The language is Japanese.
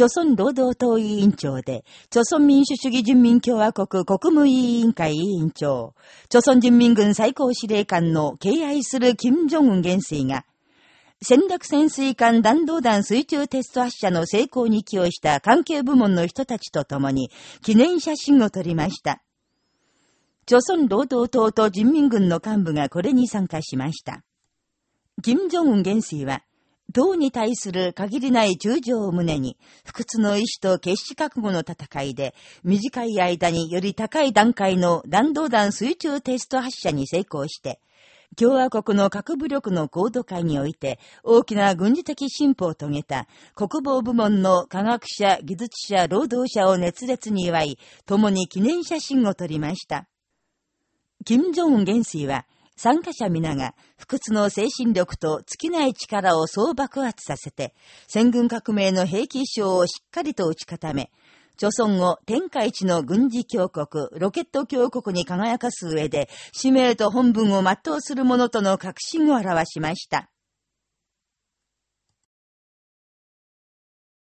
朝鮮労働党委員長で、朝鮮民主主義人民共和国国務委員会委員長、朝鮮人民軍最高司令官の敬愛する金正恩元帥が、戦略潜水艦弾道弾水中テスト発射の成功に寄与した関係部門の人たちと共に記念写真を撮りました。朝鮮労働党と人民軍の幹部がこれに参加しました。金正恩元帥は、党に対する限りない従情を胸に、不屈の意志と決死覚悟の戦いで、短い間により高い段階の弾道弾水中テスト発射に成功して、共和国の核武力の高度化において大きな軍事的進歩を遂げた国防部門の科学者、技術者、労働者を熱烈に祝い、共に記念写真を撮りました。金正恩元帥は、参加者皆が不屈の精神力と尽きない力を総爆発させて、戦軍革命の兵器衣装をしっかりと打ち固め、朝鮮を天下一の軍事強国、ロケット強国に輝かす上で、使命と本文を全うするものとの確信を表しました。